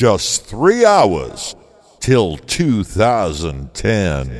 Just three hours till 2010.